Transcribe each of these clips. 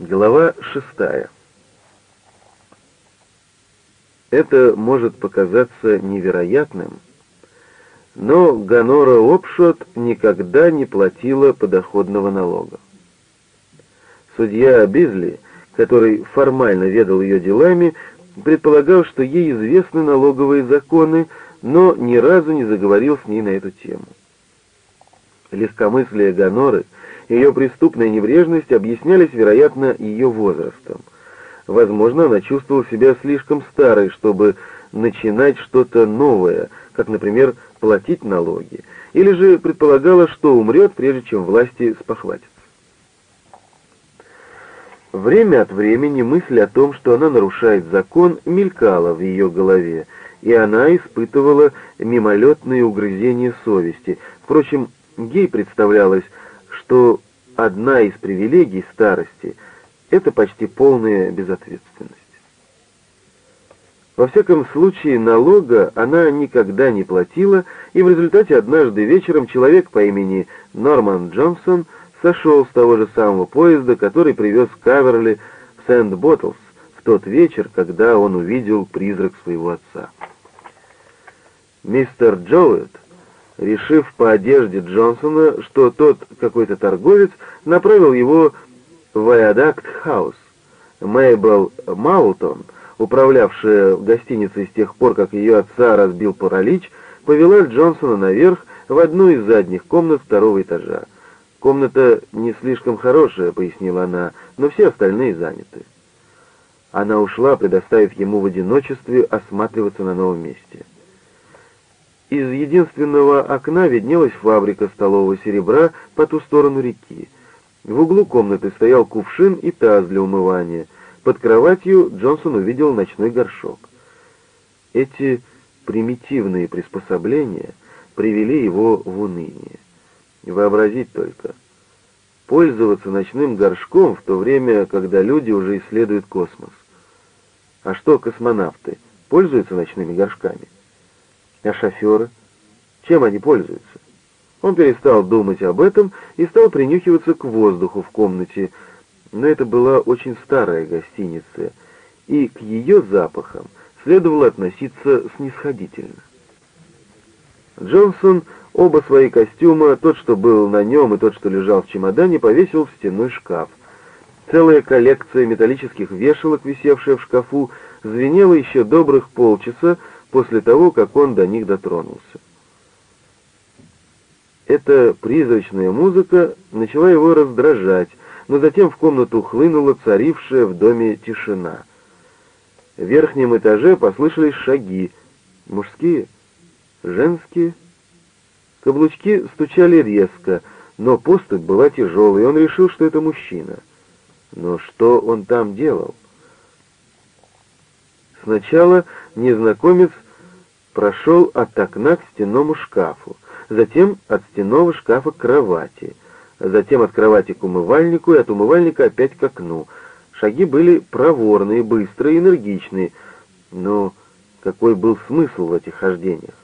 Глава шестая. Это может показаться невероятным, но Ганора Опшот никогда не платила подоходного налога. Судья Бизли, который формально ведал ее делами, предполагал, что ей известны налоговые законы, но ни разу не заговорил с ней на эту тему. Легкомыслие Ганоры — ее преступная небрежность объяснялись, вероятно, ее возрастом. Возможно, она чувствовала себя слишком старой, чтобы начинать что-то новое, как, например, платить налоги, или же предполагала, что умрет, прежде чем власти спохватятся. Время от времени мысль о том, что она нарушает закон, мелькала в ее голове, и она испытывала мимолетные угрызения совести. Впрочем, ей представлялось, что одна из привилегий старости — это почти полная безответственность. Во всяком случае, налога она никогда не платила, и в результате однажды вечером человек по имени Норман Джонсон сошел с того же самого поезда, который привез Каверли в Сент-Боттлс в тот вечер, когда он увидел призрак своего отца. Мистер Джоуэт решив по одежде Джонсона, что тот какой-то торговец, направил его в Виадакт Хаус. Мейбл Маутон, управлявшая гостиницей с тех пор, как ее отца разбил паралич, повела Джонсона наверх в одну из задних комнат второго этажа. «Комната не слишком хорошая», — пояснила она, — «но все остальные заняты». Она ушла, предоставив ему в одиночестве осматриваться на новом месте. Из единственного окна виднелась фабрика столового серебра по ту сторону реки. В углу комнаты стоял кувшин и таз для умывания. Под кроватью Джонсон увидел ночной горшок. Эти примитивные приспособления привели его в уныние. Вообразить только. Пользоваться ночным горшком в то время, когда люди уже исследуют космос. А что космонавты? Пользуются ночными горшками? А шоферы? Чем они пользуются? Он перестал думать об этом и стал принюхиваться к воздуху в комнате, но это была очень старая гостиница, и к ее запахам следовало относиться снисходительно. Джонсон оба свои костюма, тот, что был на нем, и тот, что лежал в чемодане, повесил в стенной шкаф. Целая коллекция металлических вешалок, висевшая в шкафу, звенела еще добрых полчаса, после того, как он до них дотронулся. Эта призрачная музыка начала его раздражать, но затем в комнату хлынула царившая в доме тишина. В верхнем этаже послышались шаги. Мужские? Женские? Каблучки стучали резко, но поступь была тяжелой, и он решил, что это мужчина. Но что он там делал? Сначала незнакомец прошел от окна к стенному шкафу, затем от стенного шкафа к кровати, затем от кровати к умывальнику и от умывальника опять к окну. Шаги были проворные, быстрые, энергичные, но какой был смысл в этих хождениях?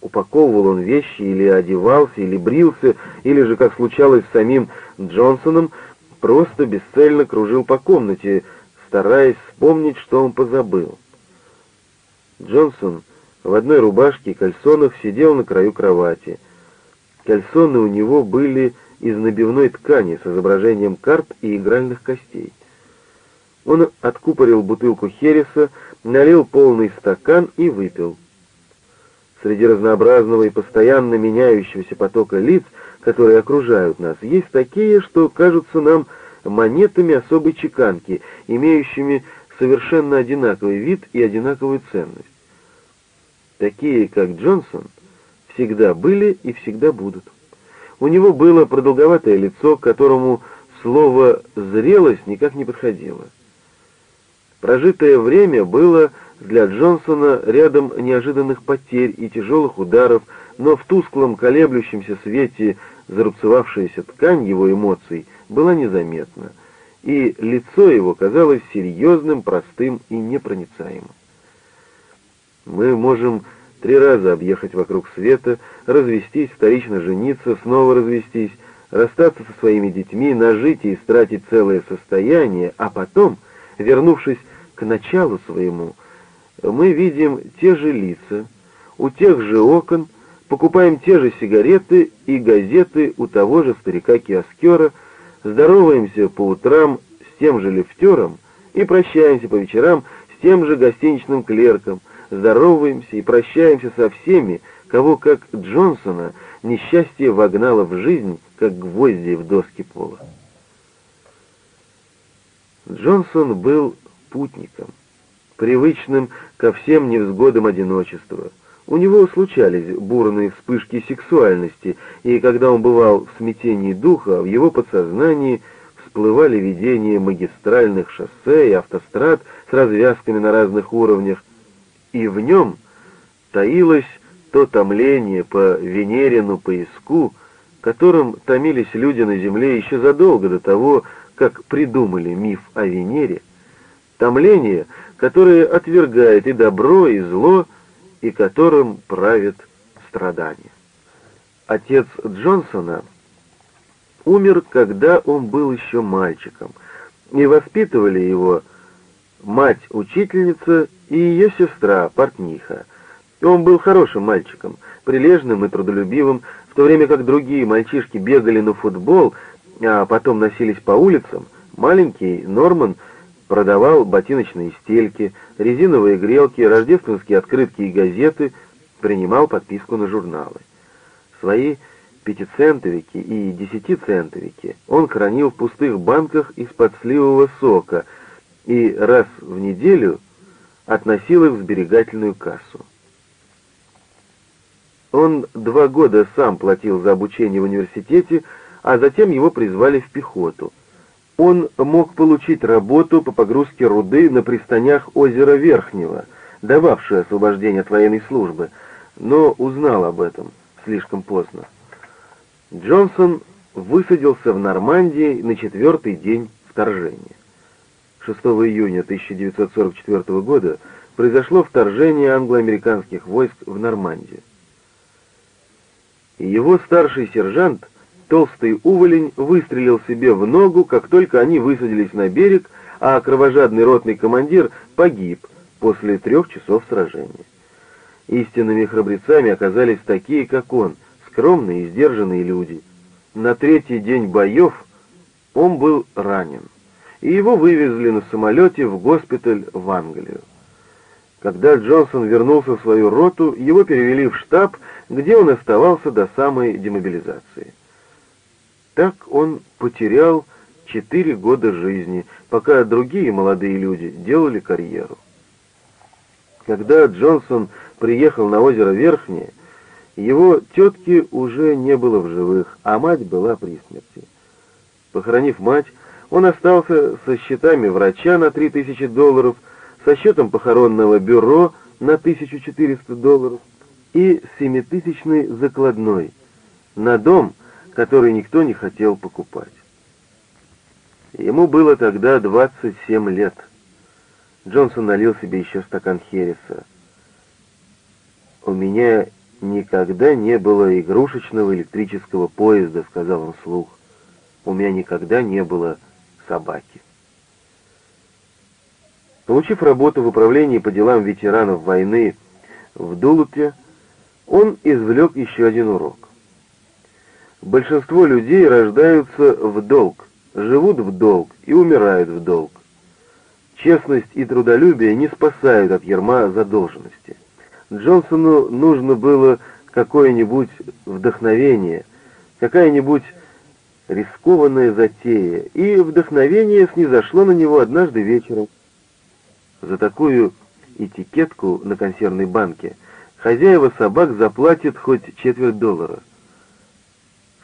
Упаковывал он вещи или одевался, или брился, или же, как случалось с самим Джонсоном, просто бесцельно кружил по комнате, стараясь вспомнить, что он позабыл. Джонсон в одной рубашке и кальсонах сидел на краю кровати. Кальсоны у него были из набивной ткани с изображением карт и игральных костей. Он откупорил бутылку хереса, налил полный стакан и выпил. Среди разнообразного и постоянно меняющегося потока лиц, которые окружают нас, есть такие, что кажутся нам монетами особой чеканки, имеющими совершенно одинаковый вид и одинаковую ценность. Такие, как Джонсон, всегда были и всегда будут. У него было продолговатое лицо, к которому слово «зрелость» никак не подходило. Прожитое время было для Джонсона рядом неожиданных потерь и тяжелых ударов, но в тусклом колеблющемся свете зарубцевавшаяся ткань его эмоций была незаметна, и лицо его казалось серьезным, простым и непроницаемым. Мы можем три раза объехать вокруг света, развестись, вторично жениться, снова развестись, расстаться со своими детьми, нажить и истратить целое состояние, а потом, вернувшись к началу своему, мы видим те же лица, у тех же окон, покупаем те же сигареты и газеты у того же старика-киоскера, здороваемся по утрам с тем же лифтером и прощаемся по вечерам с тем же гостиничным клерком, здороваемся и прощаемся со всеми, кого, как Джонсона, несчастье вогнало в жизнь, как гвозди в доски пола. Джонсон был путником, привычным ко всем невзгодам одиночества. У него случались бурные вспышки сексуальности, и когда он бывал в смятении духа, в его подсознании всплывали видения магистральных шоссе и автострад с развязками на разных уровнях, и в нем таилось то томление по Венерину поиску, которым томились люди на Земле еще задолго до того, как придумали миф о Венере, томление, которое отвергает и добро, и зло, и которым правит страдание. Отец Джонсона умер, когда он был еще мальчиком, и воспитывали его мать-учительница и ее сестра, портниха. Он был хорошим мальчиком, прилежным и трудолюбивым, в то время как другие мальчишки бегали на футбол, а потом носились по улицам, маленький Норман продавал ботиночные стельки, резиновые грелки, рождественские открытки и газеты, принимал подписку на журналы. Свои пятицентовики и десятицентовики он хранил в пустых банках из-под сливового сока и раз в неделю относил их в сберегательную кассу. Он два года сам платил за обучение в университете, а затем его призвали в пехоту. Он мог получить работу по погрузке руды на пристанях озера Верхнего, дававшее освобождение от военной службы, но узнал об этом слишком поздно. Джонсон высадился в Нормандии на четвертый день вторжения. 6 июня 1944 года произошло вторжение англо-американских войск в Нормандию. Его старший сержант, толстый уволень, выстрелил себе в ногу, как только они высадились на берег, а кровожадный ротный командир погиб после трех часов сражения. Истинными храбрецами оказались такие, как он, скромные и сдержанные люди. На третий день боев он был ранен, и его вывезли на самолете в госпиталь в Англию. Когда Джонсон вернулся в свою роту, его перевели в штаб, где он оставался до самой демобилизации. Так он потерял четыре года жизни, пока другие молодые люди делали карьеру. Когда Джонсон приехал на озеро Верхнее, его тетки уже не было в живых, а мать была при смерти. Похоронив мать, он остался со счетами врача на 3000 долларов, со счетом похоронного бюро на 1400 долларов и семитысячной закладной на дом, который никто не хотел покупать. Ему было тогда 27 лет. Джонсон налил себе еще стакан Хереса. «У меня никогда не было игрушечного электрического поезда», — сказал он вслух. «У меня никогда не было собаки». Получив работу в управлении по делам ветеранов войны в Дулупе, он извлек еще один урок. Большинство людей рождаются в долг, живут в долг и умирают в долг. Честность и трудолюбие не спасают от ерма задолженности. Джонсону нужно было какое-нибудь вдохновение, какая-нибудь рискованная затея, и вдохновение снизошло на него однажды вечером. За такую этикетку на консервной банке хозяева собак заплатят хоть четверть доллара.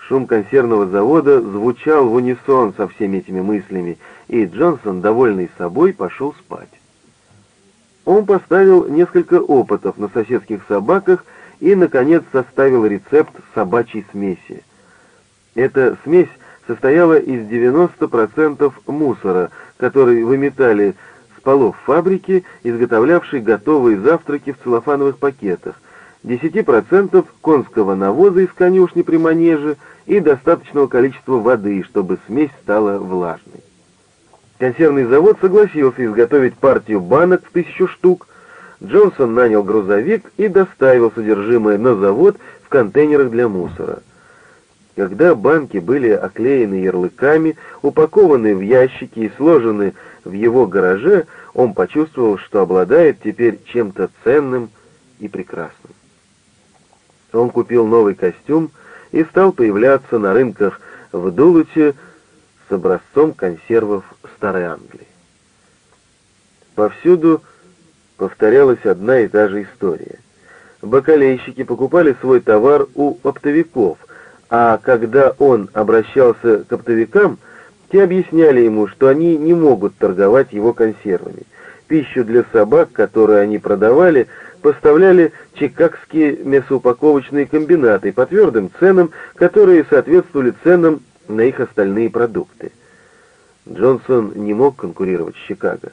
Шум консервного завода звучал в унисон со всеми этими мыслями, и Джонсон, довольный собой, пошел спать. Он поставил несколько опытов на соседских собаках и, наконец, составил рецепт собачьей смеси. Эта смесь состояла из 90% мусора, который выметали полов фабрики, изготовлявшей готовые завтраки в целлофановых пакетах, 10% конского навоза из конюшни при манеже и достаточного количества воды, чтобы смесь стала влажной. Консервный завод согласился изготовить партию банок в тысячу штук. Джонсон нанял грузовик и доставил содержимое на завод в контейнерах для мусора. Когда банки были оклеены ярлыками, упакованы в ящики и сложены в его гараже, он почувствовал, что обладает теперь чем-то ценным и прекрасным. Он купил новый костюм и стал появляться на рынках в Дулуте с образцом консервов Старой Англии. Повсюду повторялась одна и та же история. Бакалейщики покупали свой товар у оптовиков, а когда он обращался к оптовикам, те объясняли ему, что они не могут торговать его консервами. Пищу для собак, которую они продавали, поставляли чикагские мясоупаковочные комбинаты по твердым ценам, которые соответствовали ценам на их остальные продукты. Джонсон не мог конкурировать с Чикаго.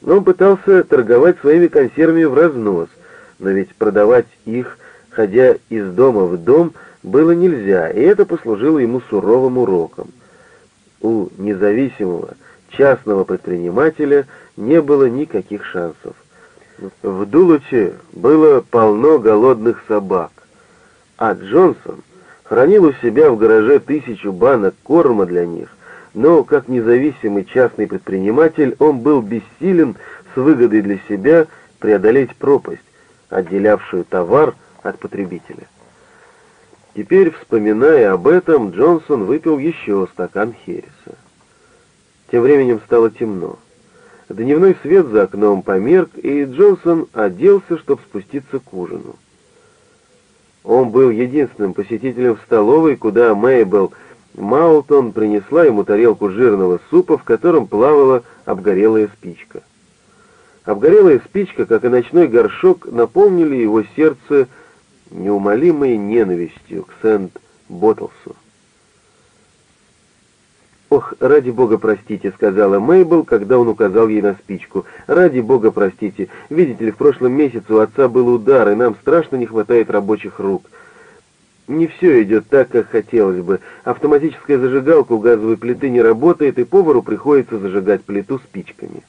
Но он пытался торговать своими консервами в разнос, но ведь продавать их, ходя из дома в дом, было нельзя, и это послужило ему суровым уроком. У независимого частного предпринимателя не было никаких шансов. В Дулуте было полно голодных собак, а Джонсон хранил у себя в гараже тысячу банок корма для них, но как независимый частный предприниматель он был бессилен с выгодой для себя преодолеть пропасть, отделявшую товар от потребителя. Теперь, вспоминая об этом, Джонсон выпил еще стакан Хереса. Тем временем стало темно. Дневной свет за окном померк, и Джонсон оделся, чтобы спуститься к ужину. Он был единственным посетителем в столовой, куда Мейбл Маултон принесла ему тарелку жирного супа, в котором плавала обгорелая спичка. Обгорелая спичка, как и ночной горшок, наполнили его сердце неумолимой ненавистью к Сент-Боттлсу. «Ох, ради бога простите», — сказала Мейбл, когда он указал ей на спичку. «Ради бога простите. Видите ли, в прошлом месяце у отца был удар, и нам страшно не хватает рабочих рук. Не все идет так, как хотелось бы. Автоматическая зажигалка у газовой плиты не работает, и повару приходится зажигать плиту спичками.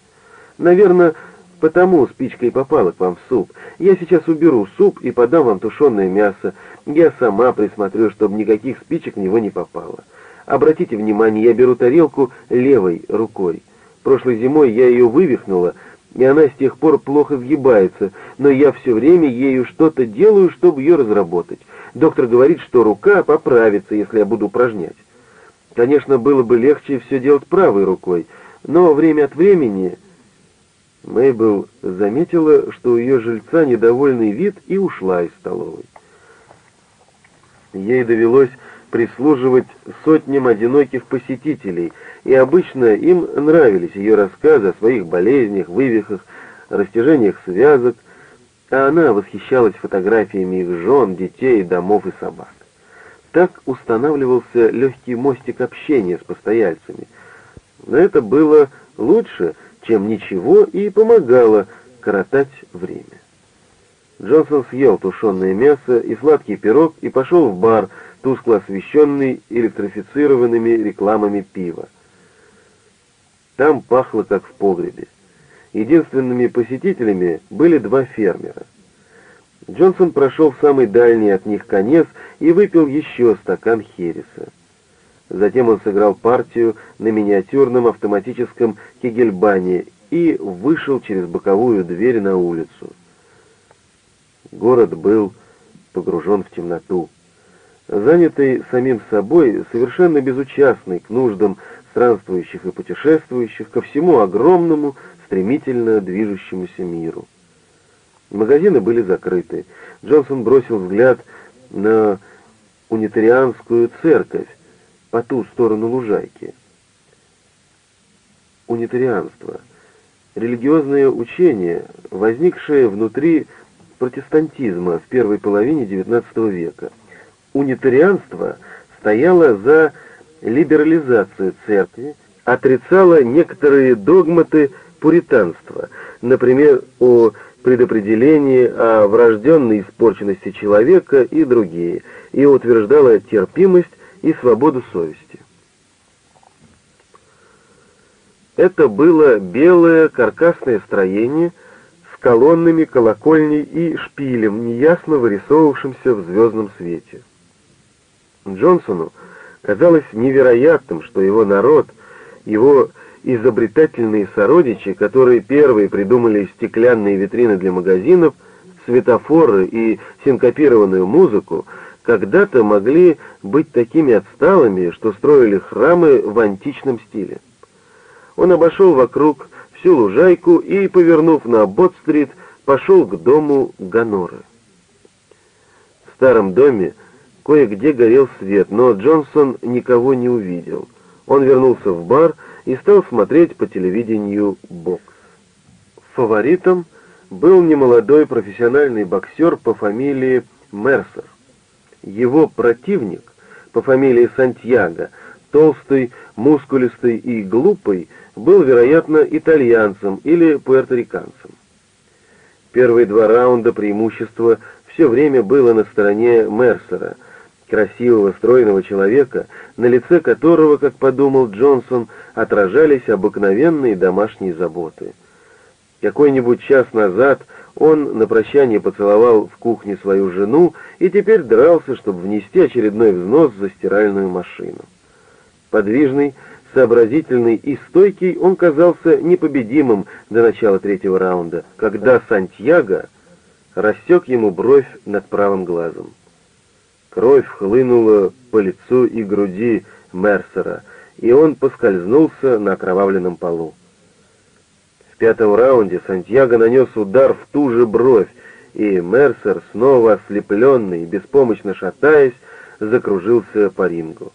Наверное, потому спичка и попала к вам в суп. Я сейчас уберу суп и подам вам тушеное мясо. Я сама присмотрю, чтобы никаких спичек в него не попало». Обратите внимание, я беру тарелку левой рукой. Прошлой зимой я ее вывихнула, и она с тех пор плохо сгибается, но я все время ею что-то делаю, чтобы ее разработать. Доктор говорит, что рука поправится, если я буду упражнять. Конечно, было бы легче все делать правой рукой, но время от времени... Мейбл заметила, что у ее жильца недовольный вид и ушла из столовой. Ей довелось прислуживать сотням одиноких посетителей, и обычно им нравились ее рассказы о своих болезнях, вывихах, растяжениях связок, а она восхищалась фотографиями их жен, детей, домов и собак. Так устанавливался легкий мостик общения с постояльцами. Но это было лучше, чем ничего, и помогало коротать время. Джонсон съел тушеное мясо и сладкий пирог и пошел в бар, тускло освещенный электрифицированными рекламами пива. Там пахло, как в погребе. Единственными посетителями были два фермера. Джонсон прошел в самый дальний от них конец и выпил еще стакан хереса. Затем он сыграл партию на миниатюрном автоматическом кегельбане и вышел через боковую дверь на улицу. Город был погружен в темноту занятый самим собой, совершенно безучастный к нуждам странствующих и путешествующих, ко всему огромному, стремительно движущемуся миру. Магазины были закрыты. Джонсон бросил взгляд на унитарианскую церковь по ту сторону лужайки. Унитарианство — религиозное учение, возникшее внутри протестантизма в первой половине XIX века — унитарианство стояло за либерализацию церкви, отрицало некоторые догматы пуританства, например, о предопределении о врожденной испорченности человека и другие, и утверждала терпимость и свободу совести. Это было белое каркасное строение с колоннами, колокольней и шпилем, неясно вырисовывавшимся в звездном свете. Джонсону казалось невероятным, что его народ, его изобретательные сородичи, которые первые придумали стеклянные витрины для магазинов, светофоры и синкопированную музыку, когда-то могли быть такими отсталыми, что строили храмы в античном стиле. Он обошел вокруг всю лужайку и, повернув на Бот-стрит, пошел к дому Ганоры. В старом доме кое-где горел свет, но Джонсон никого не увидел. Он вернулся в бар и стал смотреть по телевидению бокс. Фаворитом был немолодой профессиональный боксер по фамилии Мерсер. Его противник по фамилии Сантьяго, толстый, мускулистый и глупый, был, вероятно, итальянцем или пуэрториканцем. Первые два раунда преимущества все время было на стороне Мерсера, красивого, стройного человека, на лице которого, как подумал Джонсон, отражались обыкновенные домашние заботы. Какой-нибудь час назад он на прощание поцеловал в кухне свою жену и теперь дрался, чтобы внести очередной взнос за стиральную машину. Подвижный, сообразительный и стойкий, он казался непобедимым до начала третьего раунда, когда Сантьяго рассек ему бровь над правым глазом. Кровь хлынула по лицу и груди Мерсера, и он поскользнулся на окровавленном полу. В пятом раунде Сантьяго нанес удар в ту же бровь, и Мерсер, снова ослепленный и беспомощно шатаясь, закружился по рингу.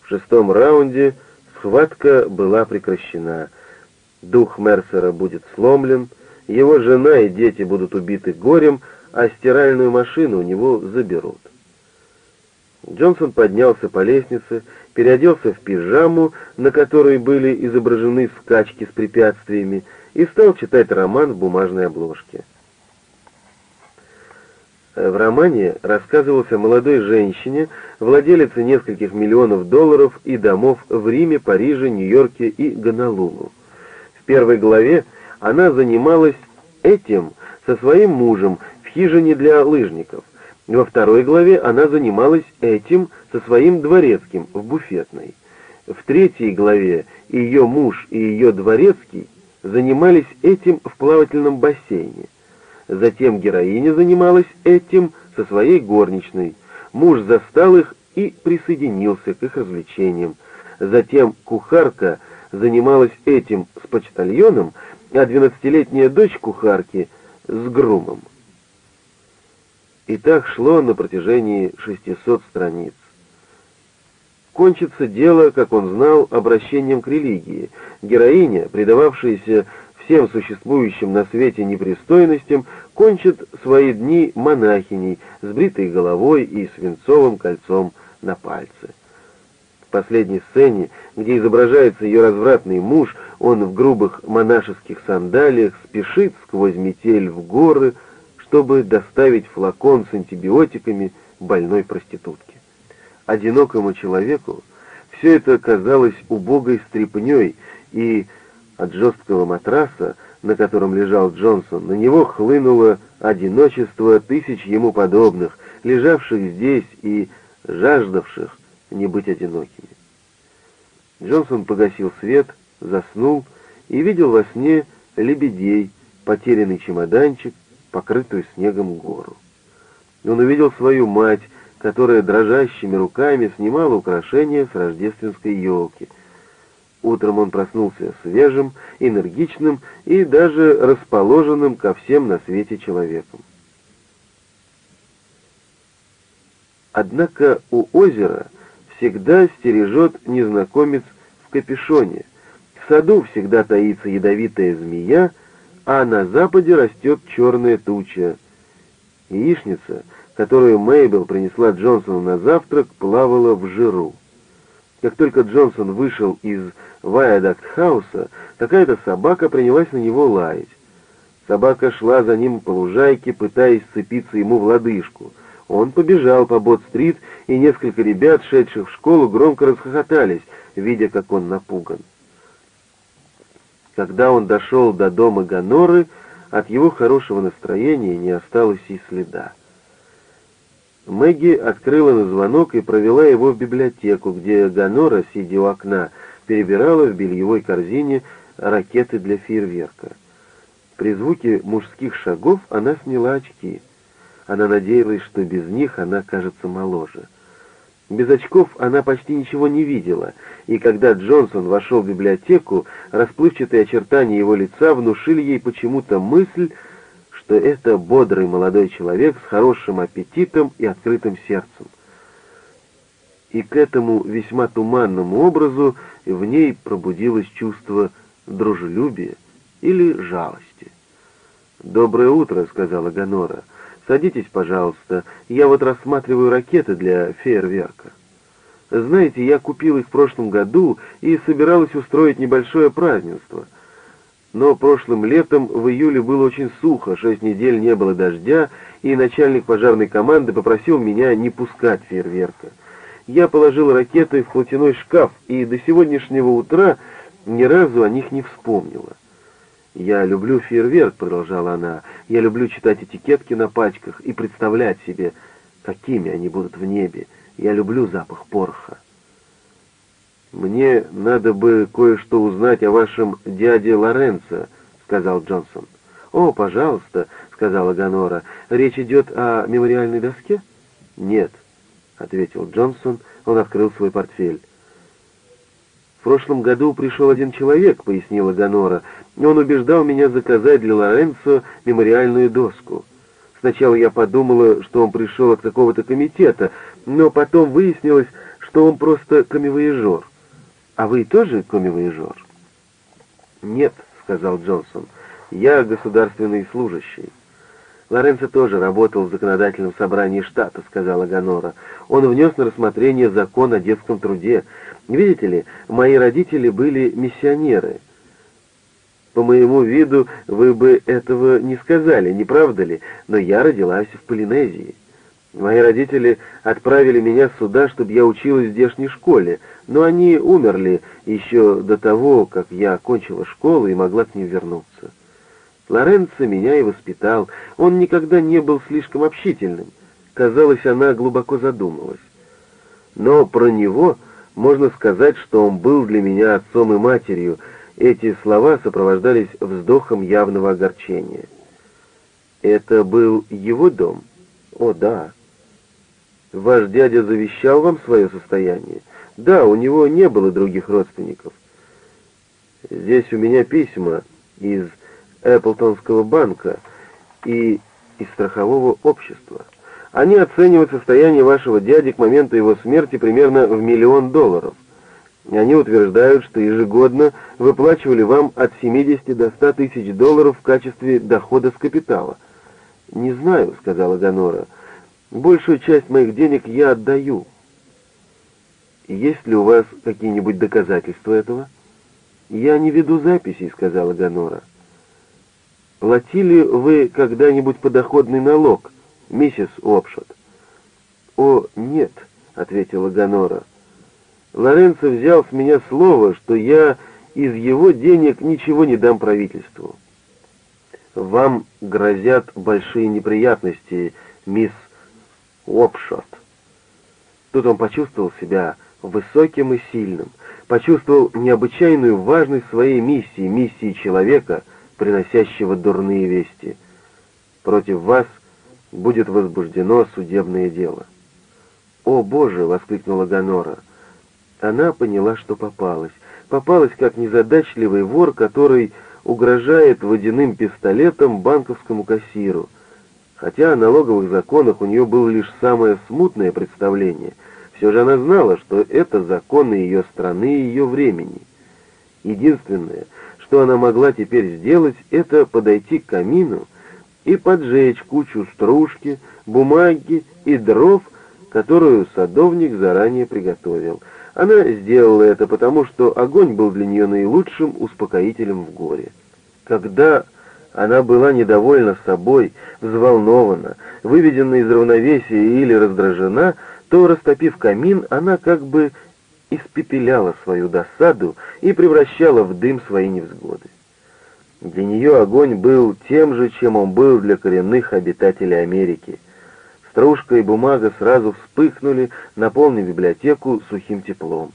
В шестом раунде схватка была прекращена. Дух Мерсера будет сломлен, его жена и дети будут убиты горем, а стиральную машину у него заберут. Джонсон поднялся по лестнице, переоделся в пижаму, на которой были изображены скачки с препятствиями, и стал читать роман в бумажной обложке. В романе рассказывался молодой женщине, владелице нескольких миллионов долларов и домов в Риме, Париже, Нью-Йорке и Гонолулу. В первой главе она занималась этим со своим мужем в хижине для лыжников – во второй главе она занималась этим со своим дворецким в буфетной. В третьей главе ее муж и ее дворецкий занимались этим в плавательном бассейне. Затем героиня занималась этим со своей горничной. Муж застал их и присоединился к их развлечениям. Затем кухарка занималась этим с почтальоном, а двенадцатилетняя дочь кухарки с грумом. И так шло на протяжении 600 страниц. Кончится дело, как он знал, обращением к религии. Героиня, предававшаяся всем существующим на свете непристойностям, кончит свои дни монахиней с бритой головой и свинцовым кольцом на пальце. В последней сцене, где изображается ее развратный муж, он в грубых монашеских сандалиях спешит сквозь метель в горы, чтобы доставить флакон с антибиотиками больной проститутке. Одинокому человеку все это казалось убогой стряпней, и от жесткого матраса, на котором лежал Джонсон, на него хлынуло одиночество тысяч ему подобных, лежавших здесь и жаждавших не быть одинокими. Джонсон погасил свет, заснул и видел во сне лебедей, потерянный чемоданчик, покрытую снегом гору. Он увидел свою мать, которая дрожащими руками снимала украшения с рождественской елки. Утром он проснулся свежим, энергичным и даже расположенным ко всем на свете человеком. Однако у озера всегда стережет незнакомец в капюшоне. В саду всегда таится ядовитая змея, а на западе растет черная туча. Яичница, которую Мейбл принесла Джонсону на завтрак, плавала в жиру. Как только Джонсон вышел из Вайадакт-хауса, какая-то собака принялась на него лаять. Собака шла за ним по лужайке, пытаясь сцепиться ему в лодыжку. Он побежал по Бот-стрит, и несколько ребят, шедших в школу, громко расхохотались, видя, как он напуган. Когда он дошел до дома Ганоры, от его хорошего настроения не осталось и следа. Мэгги открыла на звонок и провела его в библиотеку, где Ганора, сидя у окна, перебирала в бельевой корзине ракеты для фейерверка. При звуке мужских шагов она сняла очки. Она надеялась, что без них она кажется моложе. Без очков она почти ничего не видела, и когда Джонсон вошел в библиотеку, расплывчатые очертания его лица внушили ей почему-то мысль, что это бодрый молодой человек с хорошим аппетитом и открытым сердцем. И к этому весьма туманному образу в ней пробудилось чувство дружелюбия или жалости. «Доброе утро», — сказала Ганора. «Садитесь, пожалуйста. Я вот рассматриваю ракеты для фейерверка». Знаете, я купил их в прошлом году и собиралась устроить небольшое празднество. Но прошлым летом в июле было очень сухо, шесть недель не было дождя, и начальник пожарной команды попросил меня не пускать фейерверка. Я положил ракеты в платяной шкаф, и до сегодняшнего утра ни разу о них не вспомнила. «Я люблю фейерверк», — продолжала она, — «я люблю читать этикетки на пачках и представлять себе, какими они будут в небе. Я люблю запах пороха». «Мне надо бы кое-что узнать о вашем дяде Лоренцо», — сказал Джонсон. «О, пожалуйста», — сказала Гонора. «Речь идет о мемориальной доске?» «Нет», — ответил Джонсон. Он открыл свой портфель. «В прошлом году пришел один человек», — пояснила Гонора. «Он убеждал меня заказать для Лоренцо мемориальную доску. Сначала я подумала, что он пришел от какого-то комитета, но потом выяснилось, что он просто камевоежор. А вы тоже камевоежор?» «Нет», — сказал Джонсон. «Я государственный служащий». «Лоренцо тоже работал в законодательном собрании штата», — сказала Гонора. «Он внес на рассмотрение закон о детском труде. Видите ли, мои родители были миссионеры». «По моему виду вы бы этого не сказали, не правда ли? Но я родилась в Полинезии. Мои родители отправили меня сюда, чтобы я училась в здешней школе, но они умерли еще до того, как я окончила школу и могла к ним вернуться». Лоренцо меня и воспитал. Он никогда не был слишком общительным. Казалось, она глубоко задумалась. Но про него можно сказать, что он был для меня отцом и матерью. Эти слова сопровождались вздохом явного огорчения. Это был его дом? О, да. Ваш дядя завещал вам свое состояние? Да, у него не было других родственников. Здесь у меня письма из Эпплтонского банка и из страхового общества. Они оценивают состояние вашего дяди к моменту его смерти примерно в миллион долларов. Они утверждают, что ежегодно выплачивали вам от 70 до 100 тысяч долларов в качестве дохода с капитала. «Не знаю», — сказала Гонора. «Большую часть моих денег я отдаю». «Есть ли у вас какие-нибудь доказательства этого?» «Я не веду записей», — сказала Гонора. Платили вы когда-нибудь подоходный налог, миссис Опшот? О, нет, ответила Гонора. Лоренцо взял с меня слово, что я из его денег ничего не дам правительству. Вам грозят большие неприятности, мисс Опшот. Тут он почувствовал себя высоким и сильным, почувствовал необычайную важность своей миссии, миссии человека — приносящего дурные вести. Против вас будет возбуждено судебное дело». «О, Боже!» — воскликнула Гонора. Она поняла, что попалась. Попалась как незадачливый вор, который угрожает водяным пистолетом банковскому кассиру. Хотя о налоговых законах у нее было лишь самое смутное представление, все же она знала, что это законы ее страны и ее времени. Единственное, что она могла теперь сделать, это подойти к камину и поджечь кучу стружки, бумаги и дров, которую садовник заранее приготовил. Она сделала это потому, что огонь был для нее наилучшим успокоителем в горе. Когда Она была недовольна собой, взволнована, выведена из равновесия или раздражена, то, растопив камин, она как бы испепеляла свою досаду и превращала в дым свои невзгоды. Для нее огонь был тем же, чем он был для коренных обитателей Америки. Стружка и бумага сразу вспыхнули, наполнив библиотеку сухим теплом.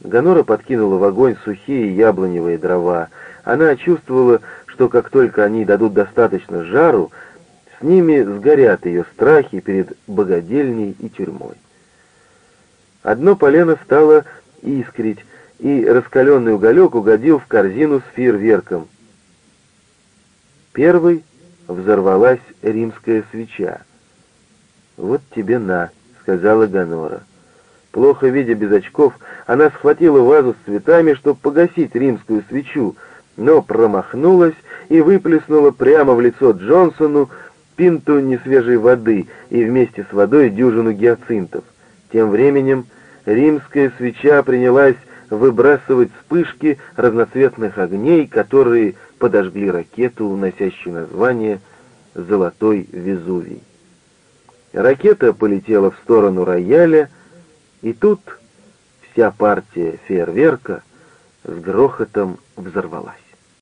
Ганора подкинула в огонь сухие яблоневые дрова. Она чувствовала, что как только они дадут достаточно жару, с ними сгорят ее страхи перед богадельней и тюрьмой. Одно полено стало искрить, и раскаленный уголек угодил в корзину с фейерверком. Первой взорвалась римская свеча. «Вот тебе на», — сказала Ганора. Плохо видя без очков, она схватила вазу с цветами, чтобы погасить римскую свечу, но промахнулась и выплеснула прямо в лицо Джонсону пинту несвежей воды и вместе с водой дюжину гиацинтов. Тем временем римская свеча принялась выбрасывать вспышки разноцветных огней, которые подожгли ракету, носящую название «Золотой Везувий». Ракета полетела в сторону рояля, и тут вся партия фейерверка с грохотом взорвалась.